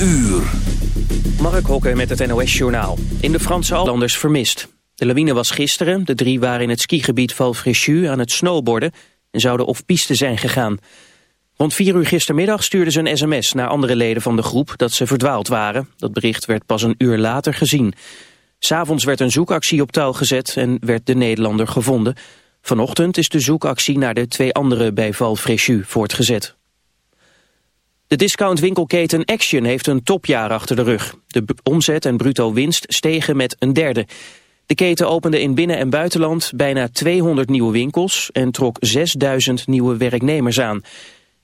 uur. Mark Hokker met het NOS-journaal. In de Franse landers vermist. De lawine was gisteren. De drie waren in het skigebied Val aan het snowboarden... en zouden op piste zijn gegaan. Rond vier uur gistermiddag stuurden ze een sms naar andere leden van de groep... dat ze verdwaald waren. Dat bericht werd pas een uur later gezien. S'avonds werd een zoekactie op touw gezet en werd de Nederlander gevonden. Vanochtend is de zoekactie naar de twee anderen bij Val voortgezet. De discountwinkelketen Action heeft een topjaar achter de rug. De omzet en bruto winst stegen met een derde. De keten opende in binnen- en buitenland bijna 200 nieuwe winkels... en trok 6000 nieuwe werknemers aan.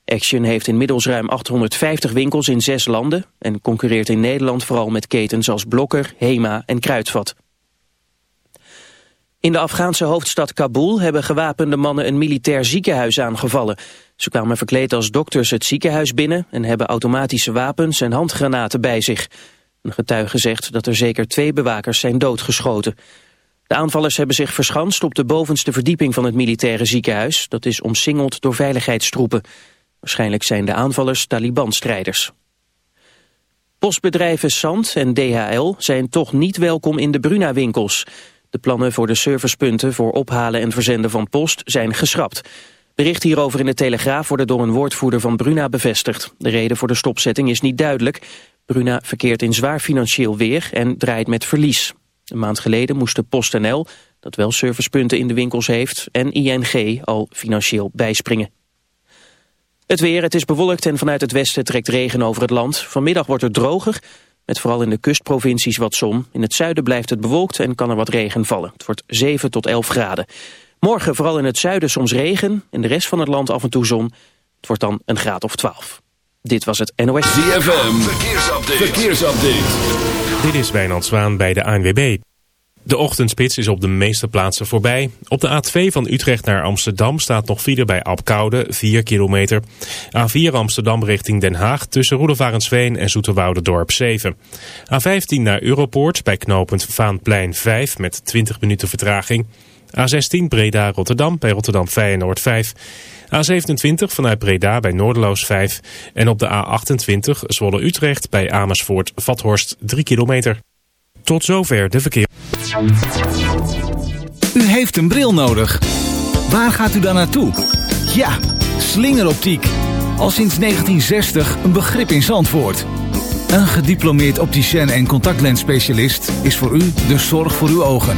Action heeft inmiddels ruim 850 winkels in zes landen... en concurreert in Nederland vooral met ketens als Blokker, Hema en Kruidvat. In de Afghaanse hoofdstad Kabul hebben gewapende mannen een militair ziekenhuis aangevallen. Ze kwamen verkleed als dokters het ziekenhuis binnen en hebben automatische wapens en handgranaten bij zich. Een getuige zegt dat er zeker twee bewakers zijn doodgeschoten. De aanvallers hebben zich verschanst op de bovenste verdieping van het militaire ziekenhuis. Dat is omsingeld door veiligheidstroepen. Waarschijnlijk zijn de aanvallers Taliban-strijders. Postbedrijven Sant en DHL zijn toch niet welkom in de Bruna-winkels. De plannen voor de servicepunten voor ophalen en verzenden van post zijn geschrapt. Bericht hierover in de Telegraaf wordt door een woordvoerder van Bruna bevestigd. De reden voor de stopzetting is niet duidelijk. Bruna verkeert in zwaar financieel weer en draait met verlies. Een maand geleden moesten PostNL, dat wel servicepunten in de winkels heeft, en ING al financieel bijspringen. Het weer, het is bewolkt en vanuit het westen trekt regen over het land. Vanmiddag wordt het droger, met vooral in de kustprovincies wat zon. In het zuiden blijft het bewolkt en kan er wat regen vallen. Het wordt 7 tot 11 graden. Morgen vooral in het zuiden soms regen, in de rest van het land af en toe zon. Het wordt dan een graad of 12. Dit was het NOS. ZFM, verkeersupdate. verkeersupdate. Dit is Wijnand Zwaan bij de ANWB. De ochtendspits is op de meeste plaatsen voorbij. Op de A2 van Utrecht naar Amsterdam staat nog file bij Apkoude, 4 kilometer. A4 Amsterdam richting Den Haag tussen Roelofarensveen en Dorp 7. A15 naar Europoort bij knooppunt Vaanplein 5 met 20 minuten vertraging. A16 Breda-Rotterdam bij Rotterdam Feyenoord 5. A27 vanuit Breda bij Noorderloos 5. En op de A28 Zwolle-Utrecht bij Amersfoort-Vathorst 3 kilometer. Tot zover de verkeer. U heeft een bril nodig. Waar gaat u dan naartoe? Ja, slingeroptiek. Al sinds 1960 een begrip in Zandvoort. Een gediplomeerd opticien en contactlensspecialist is voor u de zorg voor uw ogen.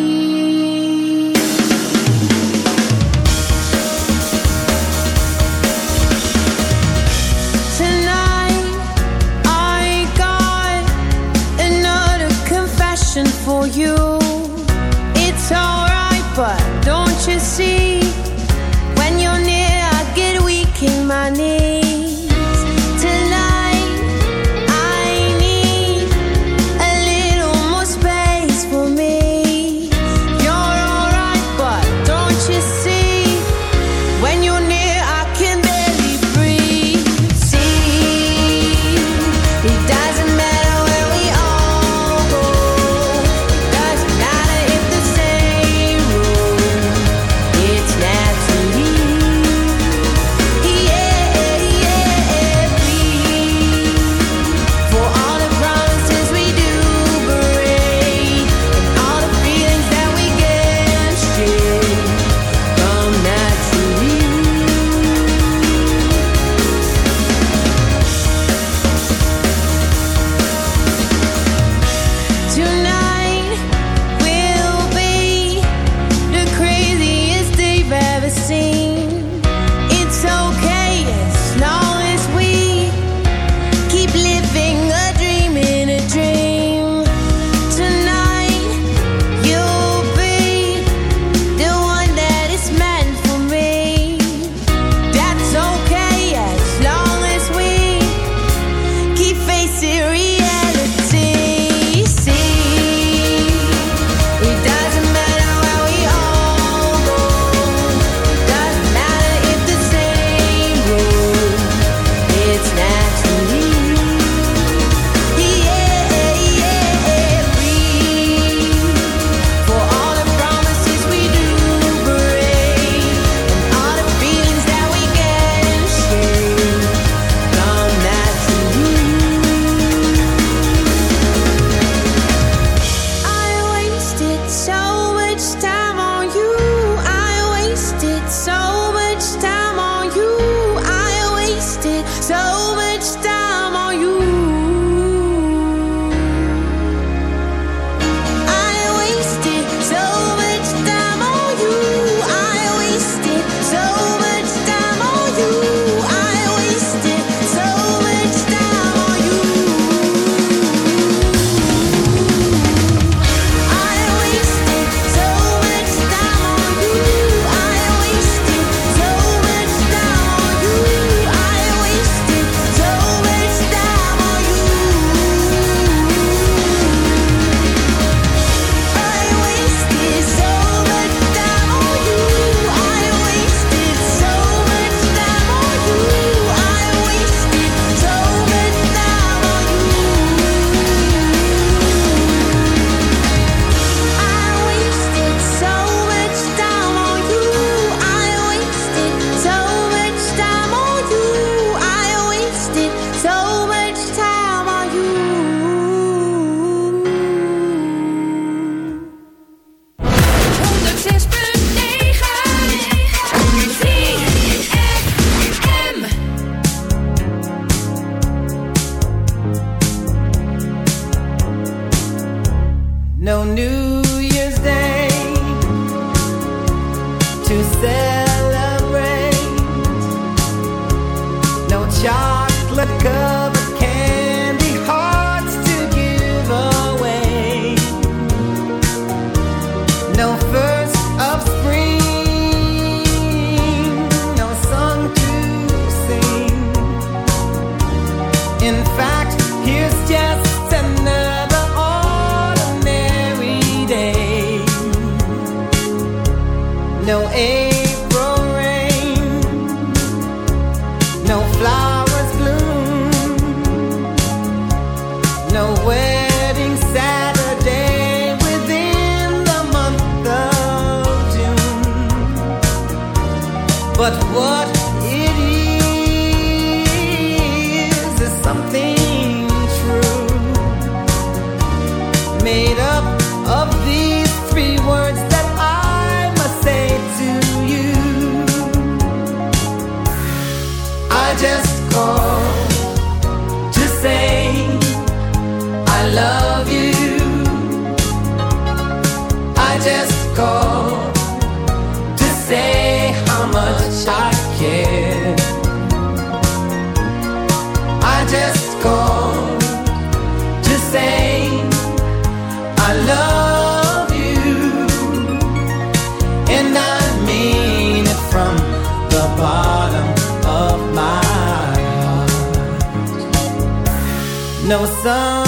razão.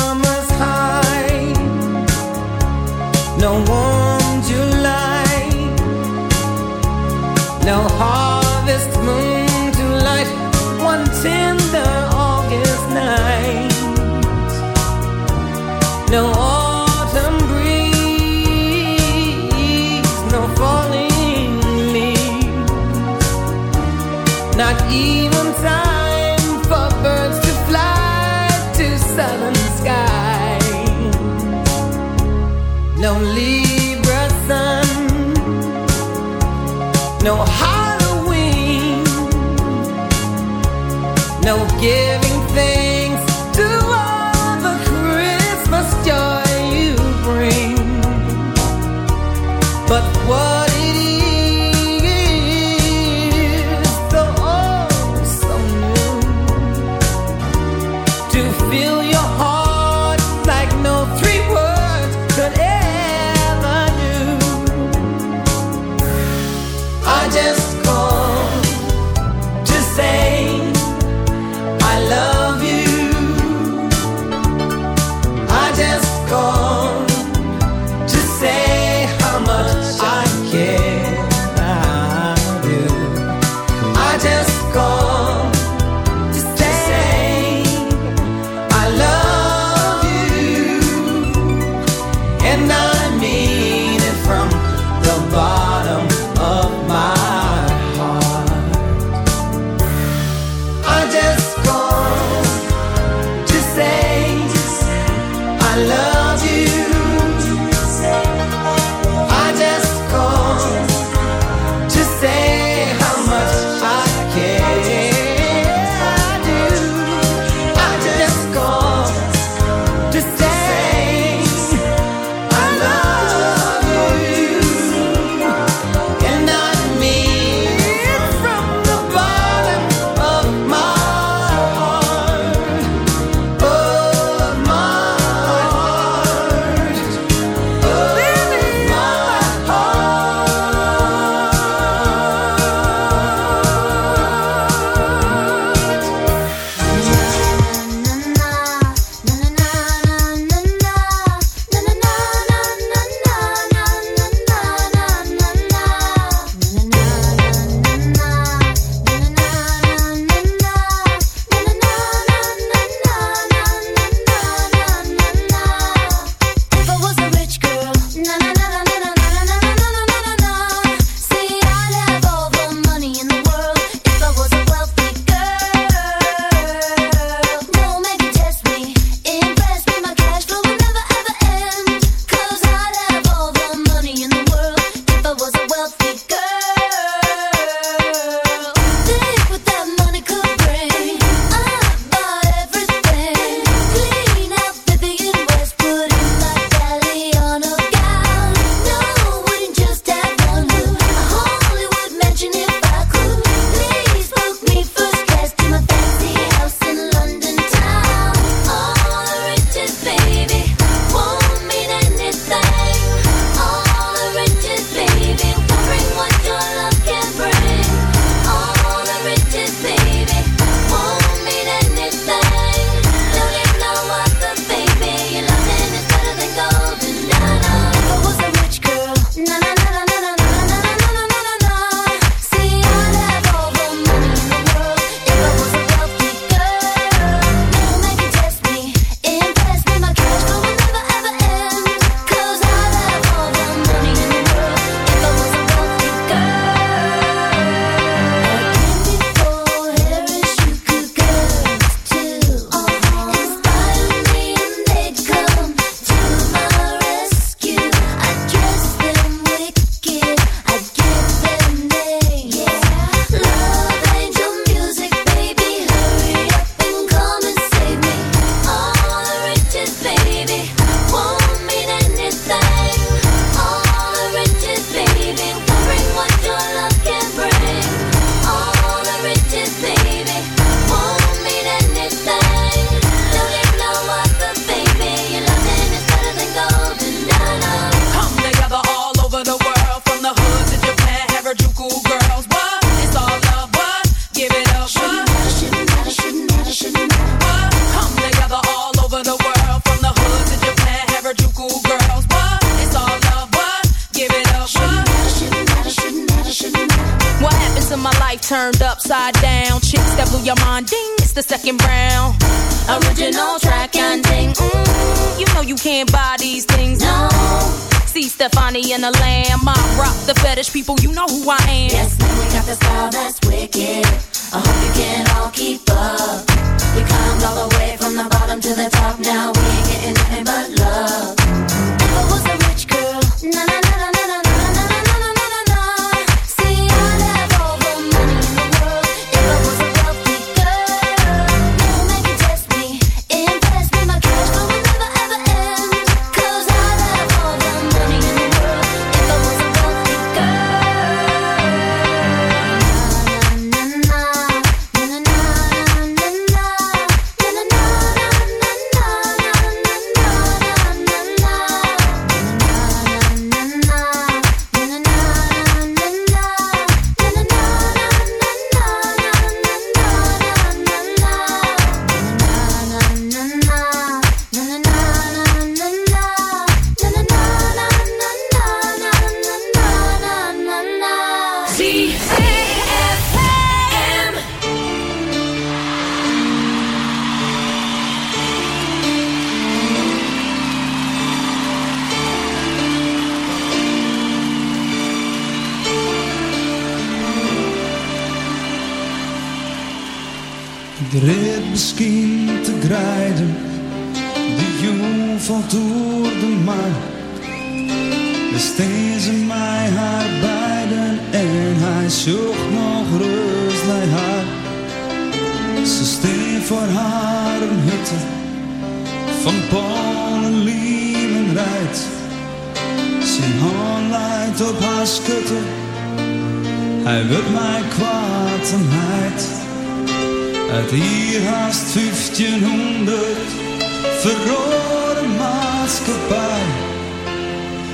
Maatschappij.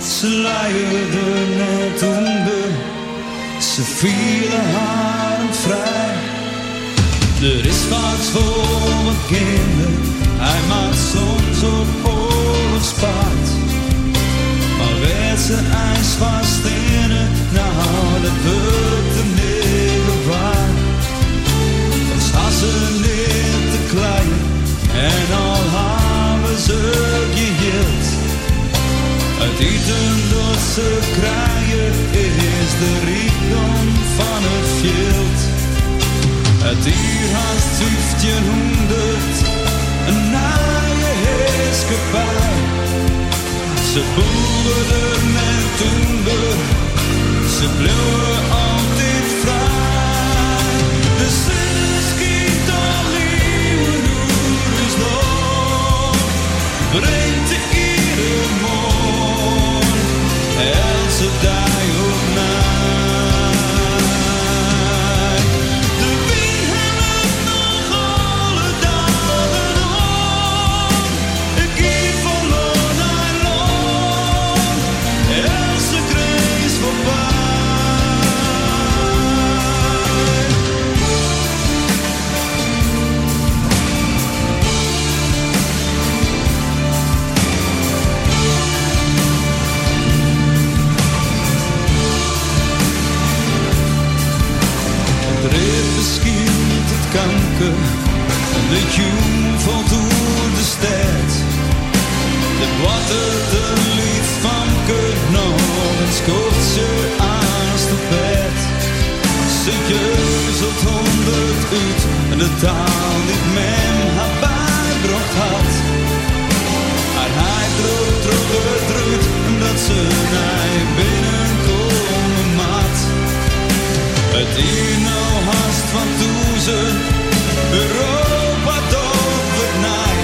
Ze leiden net onder, ze vielen haar vrij. Er is wat voor mijn kinderen, hij maakt soms op oorlogspaard. Maar werd ze ijs vast in het, nou dat wordt de negen waard. Ze neer te kleien en al eten ze krijgen is de rijkdom van het veld. Het hier haast 1500, een naaie heerskepaar. Ze boeren en toender, ze bleven altijd vrij. De zon schiet al nieuwe is nog, de jong valt door de stad. De water, de lied van kut nog en scoort ze aan de bed. Ze jeuzelt honderd uit en de taal die men haar bijgebracht had. Maar hij droog, droog, droog, dat ze naar binnenkomen maat. Het is nou haast van toezen, Europa het naai.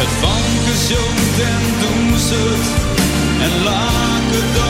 Het vanke zongt en doen ze het, en het dan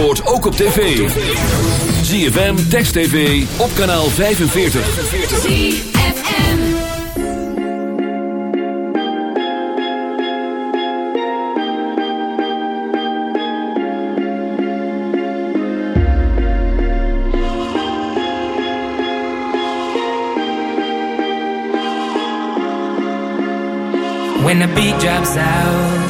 Zandvoort ook op tv. ZFM, Text TV, op kanaal 45. When the beat drops out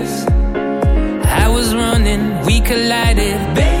we collided, baby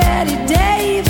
Betty Davis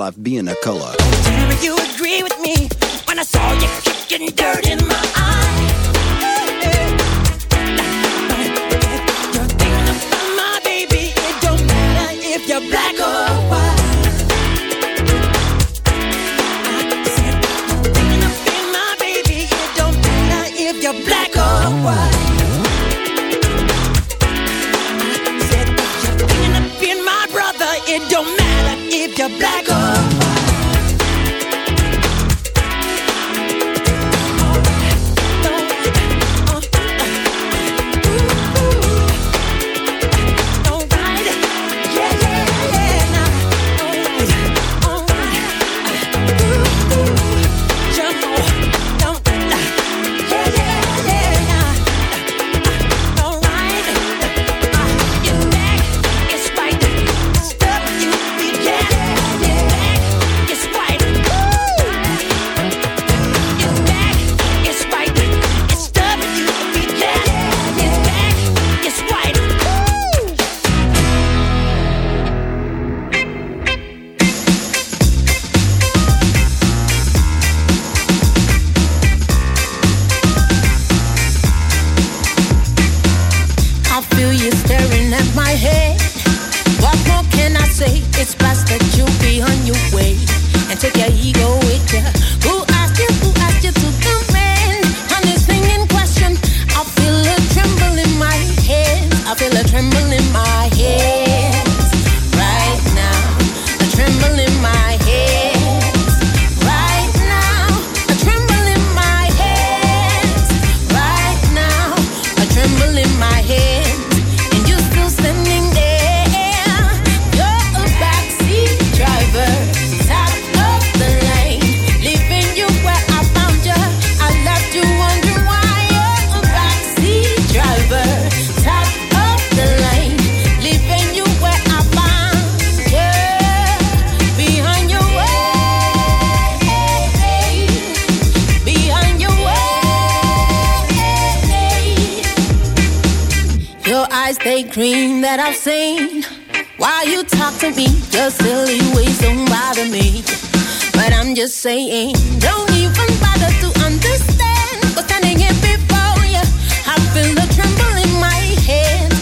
Life being a color.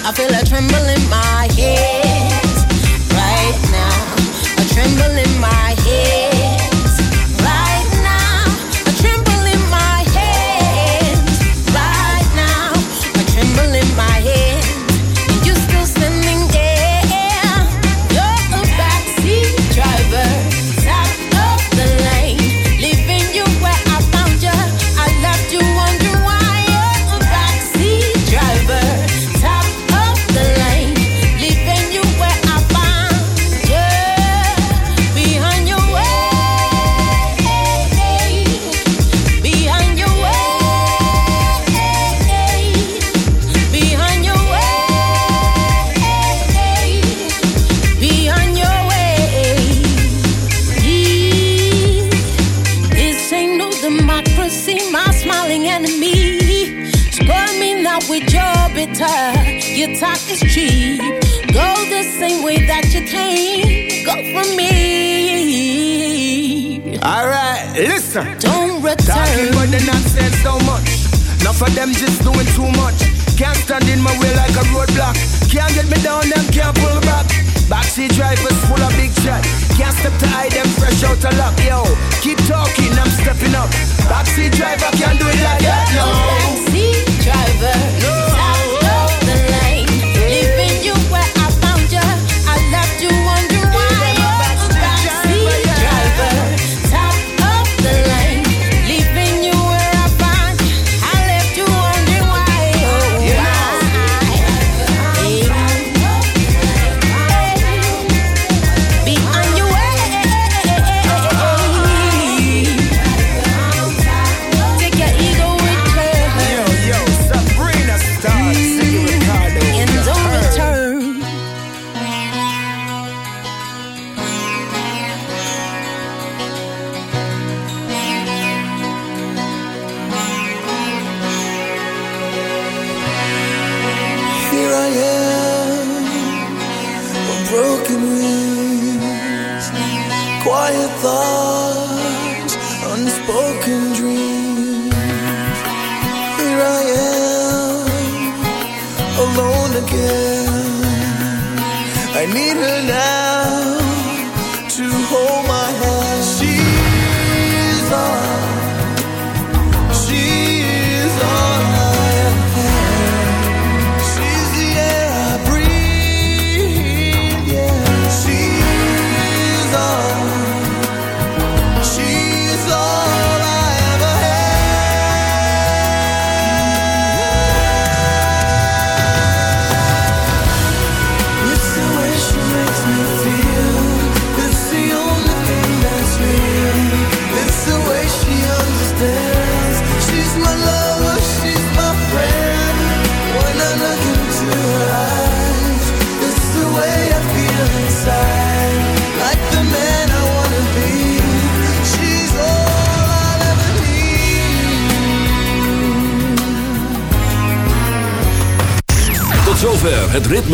I feel a tremble